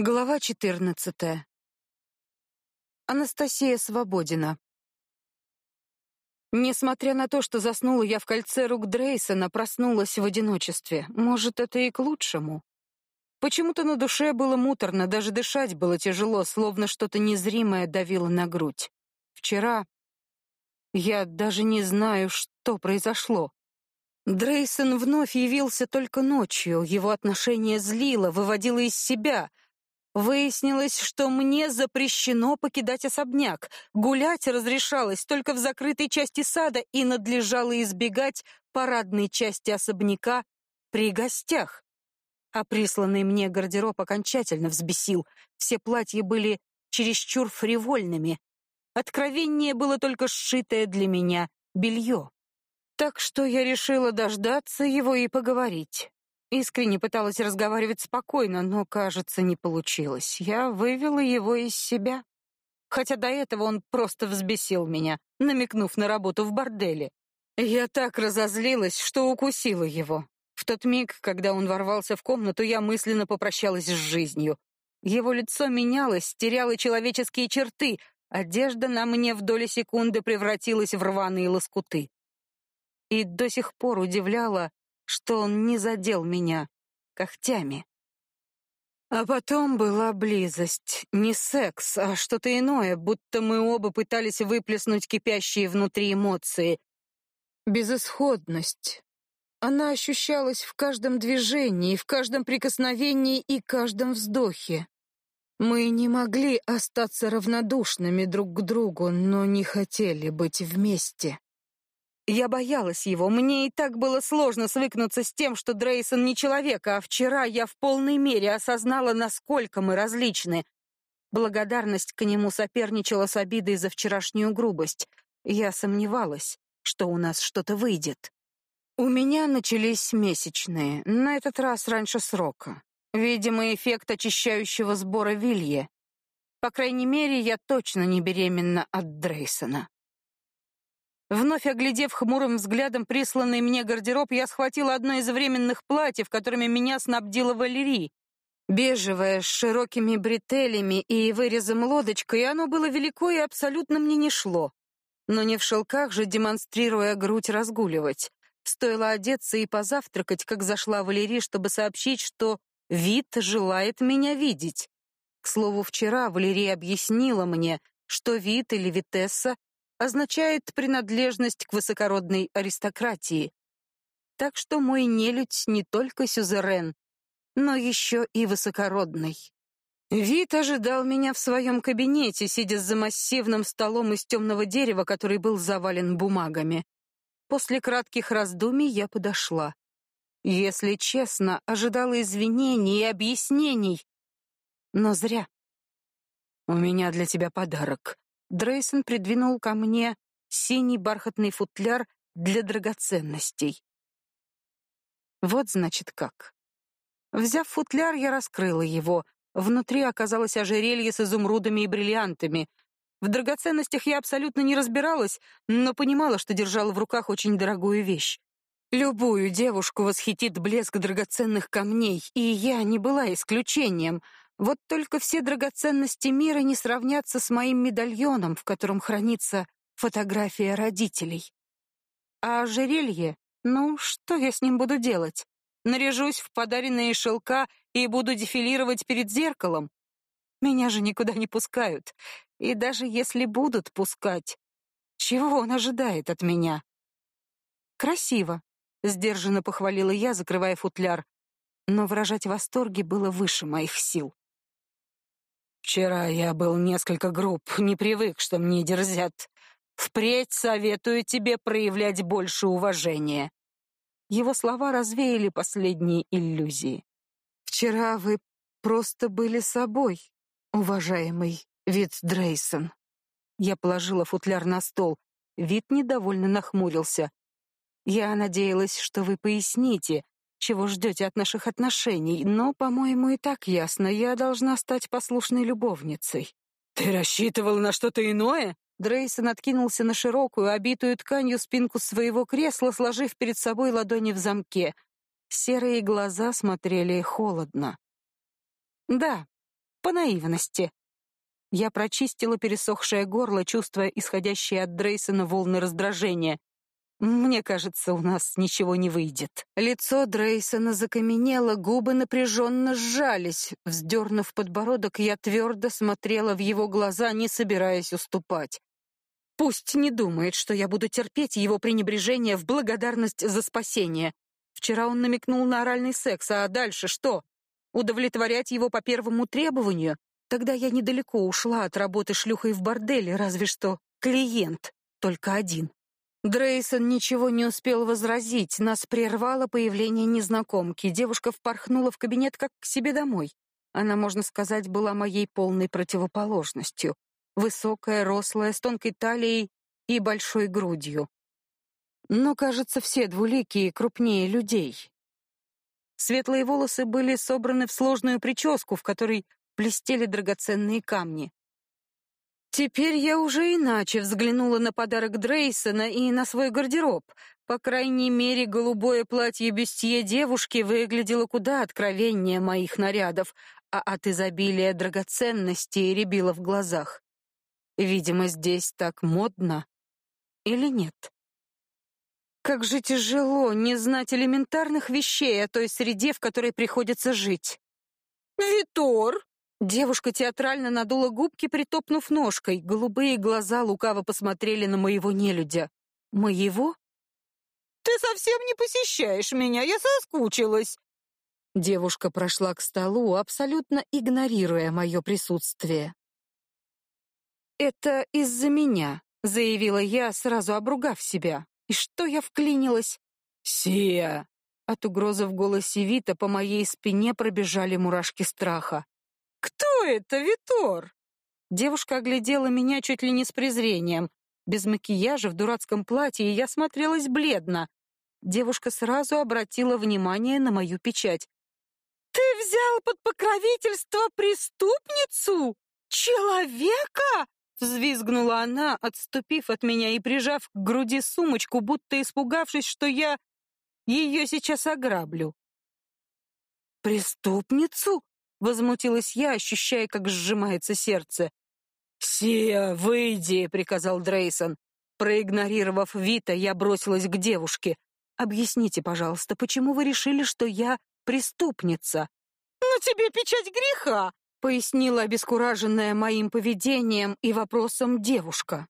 Глава 14. Анастасия Свободина. Несмотря на то, что заснула я в кольце рук Дрейсона, проснулась в одиночестве. Может, это и к лучшему. Почему-то на душе было муторно, даже дышать было тяжело, словно что-то незримое давило на грудь. Вчера я даже не знаю, что произошло. Дрейсон вновь явился только ночью. Его отношение злило, выводило из себя — Выяснилось, что мне запрещено покидать особняк. Гулять разрешалось только в закрытой части сада и надлежало избегать парадной части особняка при гостях. А присланный мне гардероб окончательно взбесил. Все платья были чересчур фривольными. Откровение было только сшитое для меня белье. Так что я решила дождаться его и поговорить. Искренне пыталась разговаривать спокойно, но, кажется, не получилось. Я вывела его из себя. Хотя до этого он просто взбесил меня, намекнув на работу в борделе. Я так разозлилась, что укусила его. В тот миг, когда он ворвался в комнату, я мысленно попрощалась с жизнью. Его лицо менялось, теряло человеческие черты, одежда на мне в доли секунды превратилась в рваные лоскуты. И до сих пор удивляла, что он не задел меня когтями. А потом была близость, не секс, а что-то иное, будто мы оба пытались выплеснуть кипящие внутри эмоции. Безысходность. Она ощущалась в каждом движении, в каждом прикосновении и каждом вздохе. Мы не могли остаться равнодушными друг к другу, но не хотели быть вместе. Я боялась его. Мне и так было сложно свыкнуться с тем, что Дрейсон не человек, а вчера я в полной мере осознала, насколько мы различны. Благодарность к нему соперничала с обидой за вчерашнюю грубость. Я сомневалась, что у нас что-то выйдет. У меня начались месячные, на этот раз раньше срока. Видимо, эффект очищающего сбора вилье. По крайней мере, я точно не беременна от Дрейсона. Вновь оглядев хмурым взглядом присланный мне гардероб, я схватила одно из временных платьев, которыми меня снабдила Валерий. Бежевое, с широкими бретелями и вырезом лодочкой, оно было велико и абсолютно мне не шло. Но не в шелках же, демонстрируя грудь, разгуливать. Стоило одеться и позавтракать, как зашла Валерий, чтобы сообщить, что вид желает меня видеть. К слову, вчера Валерия объяснила мне, что вид или Витесса означает принадлежность к высокородной аристократии. Так что мой нелюдь не только сюзерен, но еще и высокородный. Вид ожидал меня в своем кабинете, сидя за массивным столом из темного дерева, который был завален бумагами. После кратких раздумий я подошла. Если честно, ожидала извинений и объяснений, но зря. «У меня для тебя подарок», Дрейсон придвинул ко мне синий бархатный футляр для драгоценностей. Вот значит как. Взяв футляр, я раскрыла его. Внутри оказалось ожерелье с изумрудами и бриллиантами. В драгоценностях я абсолютно не разбиралась, но понимала, что держала в руках очень дорогую вещь. Любую девушку восхитит блеск драгоценных камней, и я не была исключением — вот только все драгоценности мира не сравнятся с моим медальоном, в котором хранится фотография родителей. А ожерелье? Ну, что я с ним буду делать? Наряжусь в подаренные шелка и буду дефилировать перед зеркалом? Меня же никуда не пускают. И даже если будут пускать, чего он ожидает от меня? Красиво, сдержанно похвалила я, закрывая футляр. Но выражать восторги было выше моих сил. Вчера я был несколько груб, не привык, что мне дерзят. Впредь советую тебе проявлять больше уважения. Его слова развеяли последние иллюзии. Вчера вы просто были собой, уважаемый Вит Дрейсон. Я положила футляр на стол. Вит недовольно нахмурился. Я надеялась, что вы поясните, чего ждете от наших отношений, но, по-моему, и так ясно, я должна стать послушной любовницей. Ты рассчитывал на что-то иное? Дрейсон откинулся на широкую, обитую тканью спинку своего кресла, сложив перед собой ладони в замке. Серые глаза смотрели холодно. Да, По наивности. Я прочистила пересохшее горло, чувствуя исходящие от Дрейсона волны раздражения. Мне кажется, у нас ничего не выйдет. Лицо Дрейсона закаменело, губы напряженно сжались. Вздернув подбородок, я твердо смотрела в его глаза, не собираясь уступать. Пусть не думает, что я буду терпеть его пренебрежение в благодарность за спасение. Вчера он намекнул на оральный секс, а дальше что? Удовлетворять его по первому требованию? Тогда я недалеко ушла от работы шлюхой в борделе, разве что клиент только один. Дрейсон ничего не успел возразить, нас прервало появление незнакомки. Девушка впорхнула в кабинет как к себе домой. Она, можно сказать, была моей полной противоположностью. Высокая, рослая, с тонкой талией и большой грудью. Но, кажется, все двуликие крупнее людей. Светлые волосы были собраны в сложную прическу, в которой блестели драгоценные камни. Теперь я уже иначе взглянула на подарок Дрейсона и на свой гардероб. По крайней мере, голубое платье бюстье девушки выглядело куда откровеннее моих нарядов, а от изобилия драгоценностей рябило в глазах. Видимо, здесь так модно. Или нет? Как же тяжело не знать элементарных вещей о той среде, в которой приходится жить. «Витор!» Девушка театрально надула губки, притопнув ножкой. Голубые глаза лукаво посмотрели на моего нелюдя. Моего? Ты совсем не посещаешь меня, я соскучилась. Девушка прошла к столу, абсолютно игнорируя мое присутствие. Это из-за меня, заявила я, сразу обругав себя. И что я вклинилась? Сия! От угрозы в голосе Вита по моей спине пробежали мурашки страха. «Кто это, Витор?» Девушка оглядела меня чуть ли не с презрением. Без макияжа, в дурацком платье, я смотрелась бледно. Девушка сразу обратила внимание на мою печать. «Ты взял под покровительство преступницу? Человека?» Взвизгнула она, отступив от меня и прижав к груди сумочку, будто испугавшись, что я ее сейчас ограблю. «Преступницу?» Возмутилась я, ощущая, как сжимается сердце. «Сия, выйди!» — приказал Дрейсон. Проигнорировав Вита, я бросилась к девушке. «Объясните, пожалуйста, почему вы решили, что я преступница?» «Ну тебе печать греха!» — пояснила обескураженная моим поведением и вопросом девушка.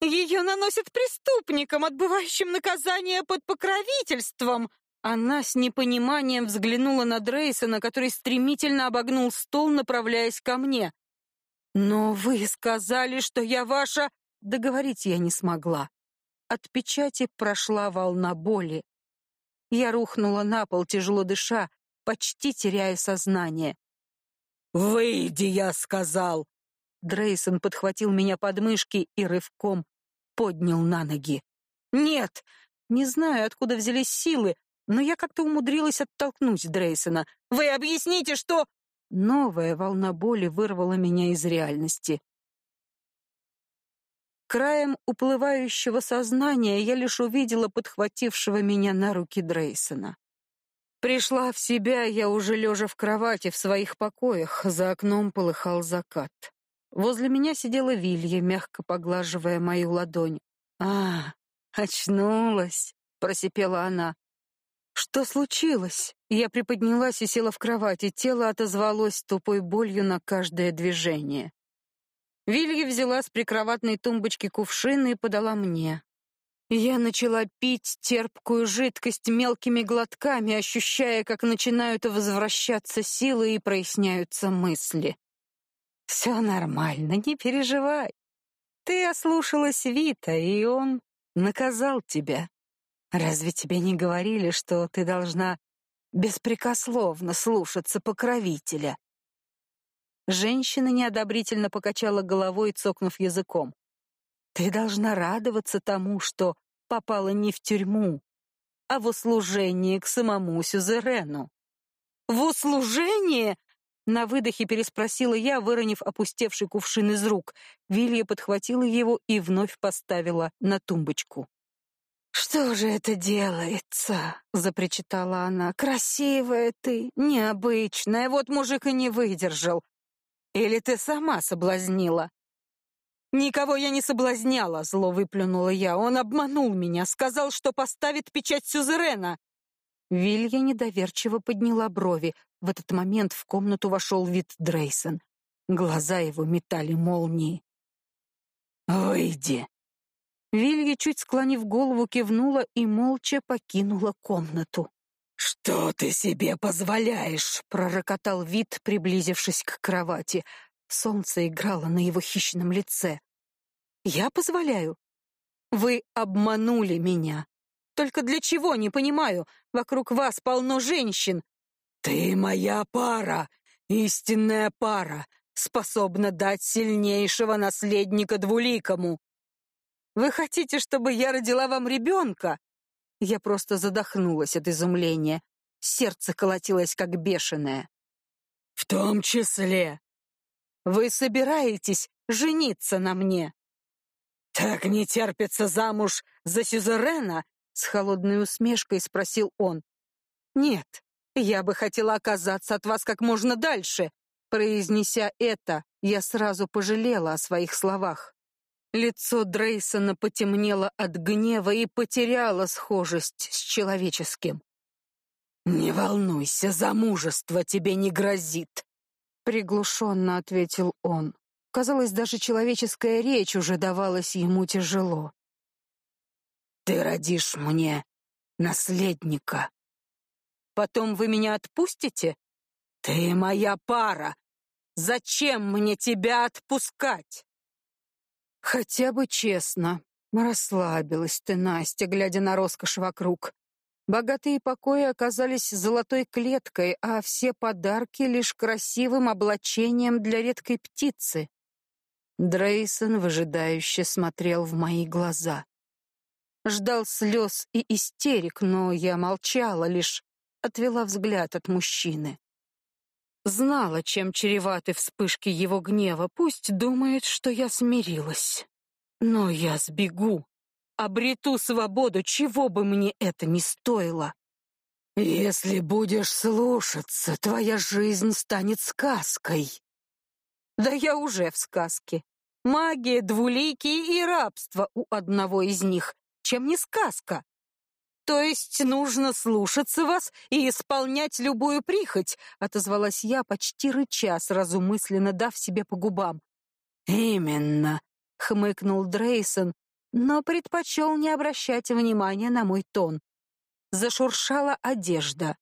«Ее наносят преступникам, отбывающим наказание под покровительством, она с непониманием взглянула на Дрейсона, который стремительно обогнул стол, направляясь ко мне. «Но вы сказали, что я ваша...» Договорить я не смогла. От печати прошла волна боли. Я рухнула на пол, тяжело дыша, почти теряя сознание. «Выйди, я сказал!» Дрейсон подхватил меня под мышки и рывком поднял на ноги. «Нет!» Не знаю, откуда взялись силы, но я как-то умудрилась оттолкнуть Дрейсона. «Вы объясните, что...» Новая волна боли вырвала меня из реальности. Краем уплывающего сознания я лишь увидела подхватившего меня на руки Дрейсона. Пришла в себя я уже лежа в кровати в своих покоях, за окном полыхал закат. Возле меня сидела Вилья, мягко поглаживая мою ладонь. «А, очнулась!» — просипела она. Что случилось? Я приподнялась и села в кровати. Тело отозвалось тупой болью на каждое движение. Вилья взяла с прикроватной тумбочки кувшин и подала мне. Я начала пить терпкую жидкость мелкими глотками, ощущая, как начинают возвращаться силы и проясняются мысли. «Все нормально, не переживай. Ты ослушалась Вита, и он наказал тебя. Разве тебе не говорили, что ты должна беспрекословно слушаться покровителя? Женщина неодобрительно покачала головой, цокнув языком. Ты должна радоваться тому, что попала не в тюрьму, а в услужение к самому сюзерену. В услужение? На выдохе переспросила я, выронив опустевший кувшин из рук. Вилья подхватила его и вновь поставила на тумбочку. «Что же это делается?» — запричитала она. «Красивая ты, необычная, вот мужик и не выдержал. Или ты сама соблазнила?» «Никого я не соблазняла», — зло выплюнула я. «Он обманул меня, сказал, что поставит печать Сюзерена». Вилья недоверчиво подняла брови. В этот момент в комнату вошел вид Дрейсон. Глаза его метали молнии. «Выйди!» Вилья, чуть склонив голову, кивнула и молча покинула комнату. «Что ты себе позволяешь?» — пророкотал вид, приблизившись к кровати. Солнце играло на его хищном лице. «Я позволяю? Вы обманули меня. Только для чего, не понимаю. Вокруг вас полно женщин». «Ты моя пара, истинная пара, способна дать сильнейшего наследника двуликому. Вы хотите, чтобы я родила вам ребенка?» Я просто задохнулась от изумления. Сердце колотилось как бешеное. «В том числе вы собираетесь жениться на мне? Так не терпится замуж за сюзерена? С холодной усмешкой спросил он. Нет, я бы хотела оказаться от вас как можно дальше. Произнеся это, я сразу пожалела о своих словах. Лицо Дрейсона потемнело от гнева и потеряло схожесть с человеческим. «Не волнуйся, замужество тебе не грозит приглушенно ответил он. Казалось, даже человеческая речь уже давалась ему тяжело. Ты родишь мне наследника. Потом вы меня отпустите? Ты моя пара. Зачем мне тебя отпускать? Хотя бы честно. Расслабилась ты, Настя, глядя на роскошь вокруг. Богатые покои оказались золотой клеткой, а все подарки лишь красивым облачением для редкой птицы. Дрейсон выжидающе смотрел в мои глаза. Ждал слез и истерик, но я молчала, лишь отвела взгляд от мужчины. Знала, чем чреваты вспышки его гнева, пусть думает, что я смирилась. Но я сбегу, обрету свободу, чего бы мне это ни стоило. Если будешь слушаться, твоя жизнь станет сказкой. Да я уже в сказке. Магия, двуликие и рабство у одного из них. Чем не сказка? То есть нужно слушаться вас и исполнять любую прихоть, отозвалась я, почти рыча, сразу мысленно дав себе по губам. Именно, хмыкнул Дрейсон, но предпочел не обращать внимания на мой тон. Зашуршала одежда.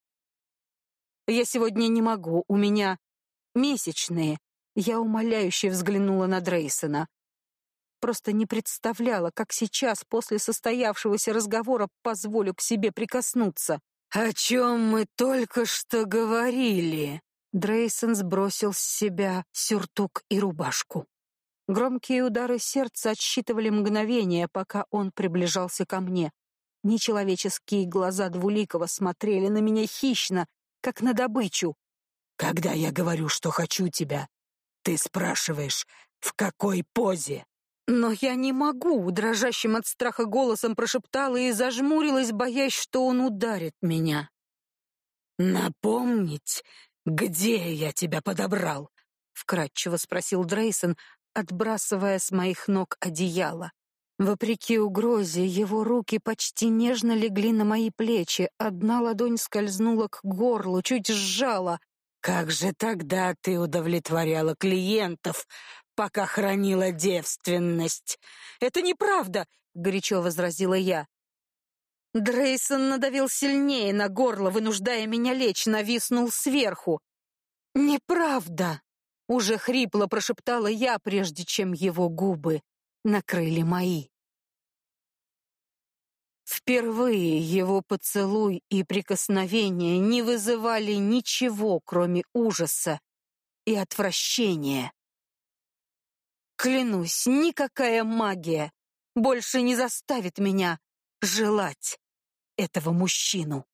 «Я сегодня не могу, у меня месячные». Я умоляюще взглянула на Дрейсона. Просто не представляла, как сейчас, после состоявшегося разговора, позволю к себе прикоснуться. «О чем мы только что говорили?» Дрейсон сбросил с себя сюртук и рубашку. Громкие удары сердца отсчитывали мгновения, пока он приближался ко мне. Нечеловеческие глаза Двуликова смотрели на меня хищно, как на добычу. «Когда я говорю, что хочу тебя, ты спрашиваешь, в какой позе?» «Но я не могу», — дрожащим от страха голосом прошептала и зажмурилась, боясь, что он ударит меня. «Напомнить, где я тебя подобрал?» — вкратчиво спросил Дрейсон, отбрасывая с моих ног одеяло. Вопреки угрозе, его руки почти нежно легли на мои плечи, одна ладонь скользнула к горлу, чуть сжала. «Как же тогда ты удовлетворяла клиентов, пока хранила девственность?» «Это неправда!» — горячо возразила я. Дрейсон надавил сильнее на горло, вынуждая меня лечь, нависнул сверху. «Неправда!» Уже хрипло прошептала я, прежде чем его губы накрыли мои. Впервые его поцелуй и прикосновения не вызывали ничего, кроме ужаса и отвращения. Клянусь, никакая магия больше не заставит меня желать этого мужчину.